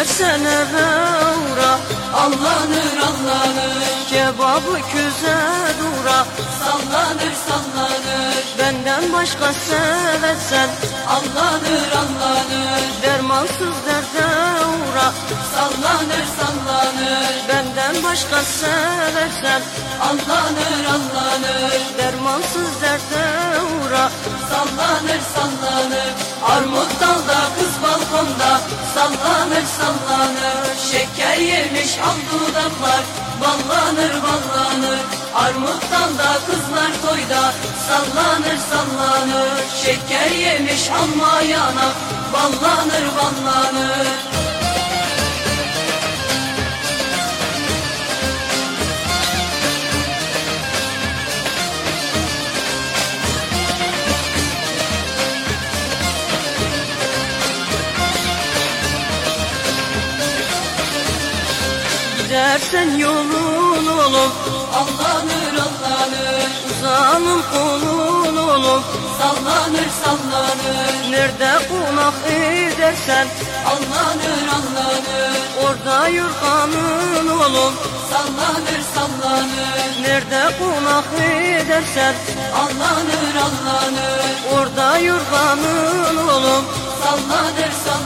Gidersene uğra Allanır allanır. Kebabı küze dura Sallanır sallanır. Benden başka seversen Allanır allanır. Dermansız derde uğra Sallanır sallanır. Benden başka seversen. Allanır allanır. Dermansız derde uğra Sallanır sallanır. Balkonda Sallanır Şeker yemiş al dudaklar Ballanır ballanır. Armut dalda kızlar toyda Sallanır sallanır. Şeker yemiş alma yanak Ballanır ballanır Gidersen yolun olup Allanır allanır Uzanım kolun olup Sallanır sallanır. Nerede konak edersen Allanır allanır Orada yurganın olup Sallanır sallanır. Nerede konak edersen Allanır allanır Orada yurganın olup Sallanır sallanır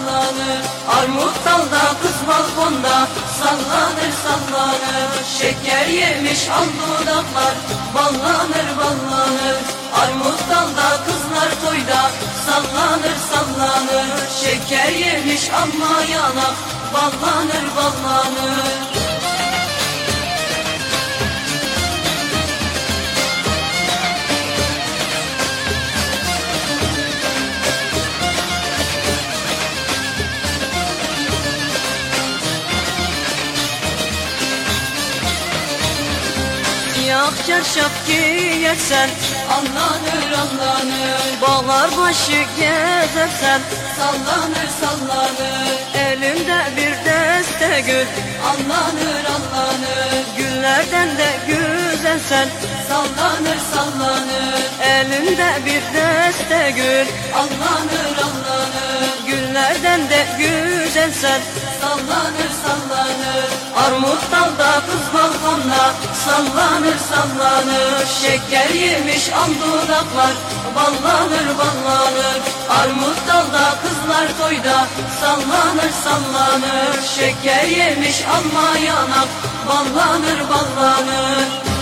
balkonda Sallanır sallanır. Şeker yemiş al dudaklar Ballanır ballanır. Armut dalda kızlar toyda Sallanır sallanır. Şeker yemiş ama yanak Ballanır ballanır Siyah çarşaf giyersen Anlanır anlanır. Bağlar başı gezersen Sallanır sallanır. Elimde bir deste gül Anlanır anlanır. Güllerden de güzelsen Sallanır sallanır. Elimde bir deste gül Anlanır anlanır. Güllerden de güzelsen Sallanır sallanır Armut dalda kız balkonda Sallanır sallanır. Şeker yemiş al dudaklar Ballanır ballanır. Armut dalda kızlar toyda Sallanır sallanır. Şeker yemiş alma yanak Ballanır ballanır